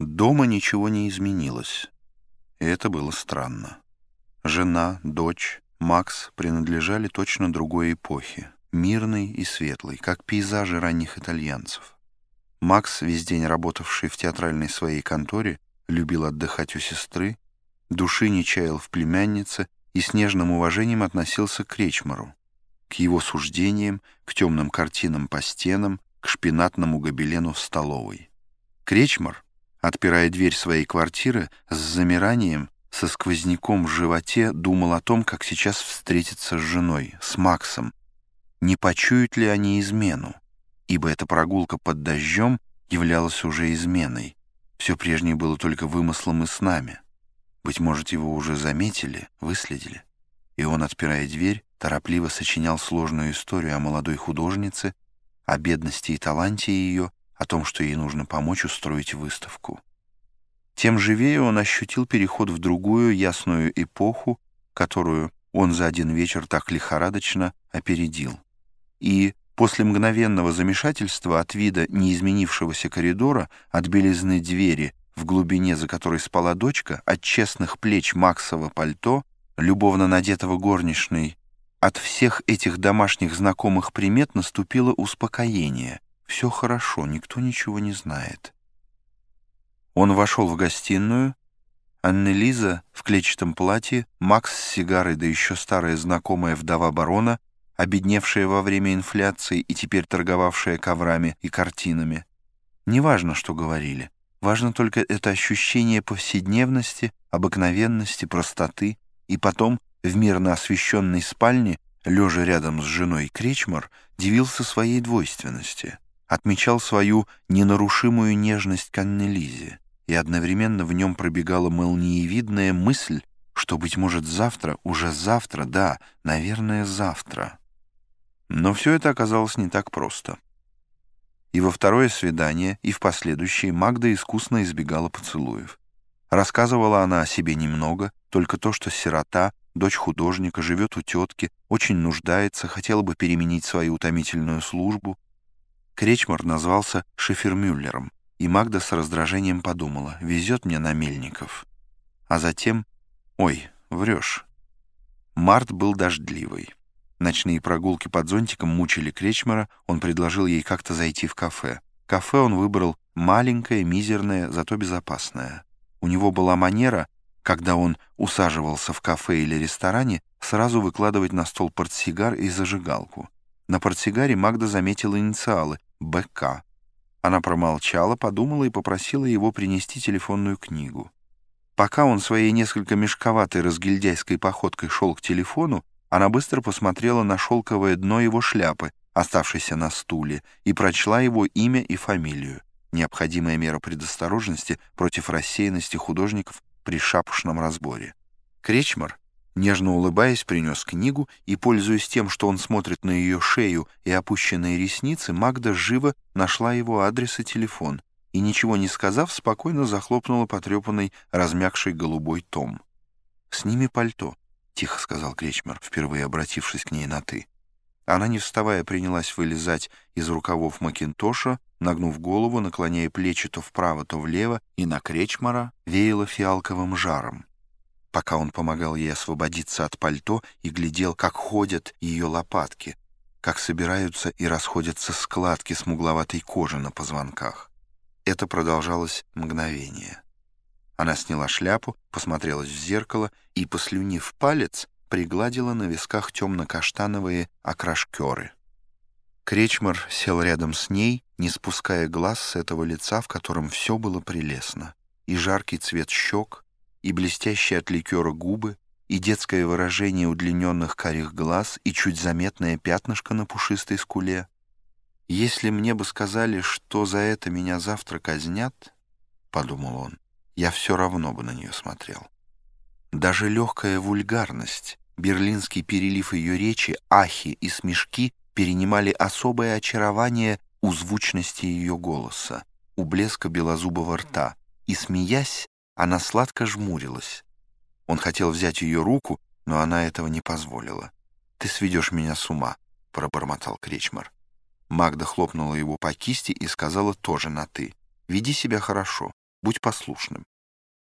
Дома ничего не изменилось, и это было странно. Жена, дочь, Макс принадлежали точно другой эпохе, мирной и светлой, как пейзажи ранних итальянцев. Макс, весь день работавший в театральной своей конторе, любил отдыхать у сестры, души не чаял в племяннице и с нежным уважением относился к Кречмару, к его суждениям, к темным картинам по стенам, к шпинатному гобелену в столовой. Кречмар, отпирая дверь своей квартиры, с замиранием, со сквозняком в животе, думал о том, как сейчас встретиться с женой, с Максом. Не почуют ли они измену? Ибо эта прогулка под дождем являлась уже изменой. Все прежнее было только вымыслом и с нами. Быть может, его уже заметили, выследили. И он, отпирая дверь, торопливо сочинял сложную историю о молодой художнице, о бедности и таланте ее, о том, что ей нужно помочь устроить выставку. Тем живее он ощутил переход в другую ясную эпоху, которую он за один вечер так лихорадочно опередил. И после мгновенного замешательства от вида неизменившегося коридора, от белизны двери, в глубине, за которой спала дочка, от честных плеч Максова пальто, любовно надетого горничной, от всех этих домашних знакомых примет наступило успокоение. Все хорошо, никто ничего не знает. Он вошел в гостиную. Аннелиза в клетчатом платье, Макс с сигарой, да еще старая знакомая вдова барона, обедневшая во время инфляции и теперь торговавшая коврами и картинами. Неважно, что говорили. Важно только это ощущение повседневности, обыкновенности, простоты. И потом, в мирно освещенной спальне, лежа рядом с женой Кречмар, дивился своей двойственности, отмечал свою ненарушимую нежность к Аннелизе, и одновременно в нем пробегала молниевидная мысль, что, быть может, завтра, уже завтра, да, наверное, завтра. Но все это оказалось не так просто. И во второе свидание, и в последующие Магда искусно избегала поцелуев. Рассказывала она о себе немного, только то, что сирота, дочь художника, живет у тетки, очень нуждается, хотела бы переменить свою утомительную службу. Кречмар назвался Шифермюллером, и Магда с раздражением подумала, везет мне на Мельников. А затем, ой, врешь. Март был дождливый. Ночные прогулки под зонтиком мучили Кречмера, он предложил ей как-то зайти в кафе. Кафе он выбрал маленькое, мизерное, зато безопасное. У него была манера, когда он усаживался в кафе или ресторане, сразу выкладывать на стол портсигар и зажигалку. На портсигаре Магда заметила инициалы «БК». Она промолчала, подумала и попросила его принести телефонную книгу. Пока он своей несколько мешковатой разгильдяйской походкой шел к телефону, она быстро посмотрела на шелковое дно его шляпы, оставшейся на стуле, и прочла его имя и фамилию. Необходимая мера предосторожности против рассеянности художников при шапошном разборе. Кречмар, нежно улыбаясь, принес книгу, и, пользуясь тем, что он смотрит на ее шею и опущенные ресницы, Магда живо нашла его адрес и телефон, и, ничего не сказав, спокойно захлопнула потрепанный, размягший голубой том. «Сними пальто», — тихо сказал Кречмер, впервые обратившись к ней на «ты». Она, не вставая, принялась вылезать из рукавов Макинтоша, нагнув голову, наклоняя плечи то вправо, то влево, и на Кречмара веяло фиалковым жаром. Пока он помогал ей освободиться от пальто и глядел, как ходят ее лопатки, как собираются и расходятся складки смугловатой кожи на позвонках. Это продолжалось мгновение. Она сняла шляпу, посмотрелась в зеркало и, послюнив палец, пригладила на висках темно-каштановые окрашкеры. Кречмар сел рядом с ней, не спуская глаз с этого лица, в котором все было прелестно. И жаркий цвет щек, и блестящие от ликера губы, и детское выражение удлиненных карих глаз, и чуть заметное пятнышко на пушистой скуле. «Если мне бы сказали, что за это меня завтра казнят», — подумал он, я все равно бы на нее смотрел. Даже легкая вульгарность, берлинский перелив ее речи, ахи и смешки перенимали особое очарование у звучности ее голоса, у блеска белозубого рта, и, смеясь, она сладко жмурилась. Он хотел взять ее руку, но она этого не позволила. «Ты сведешь меня с ума», — пробормотал Кречмар. Магда хлопнула его по кисти и сказала тоже на «ты». «Веди себя хорошо. Будь послушным.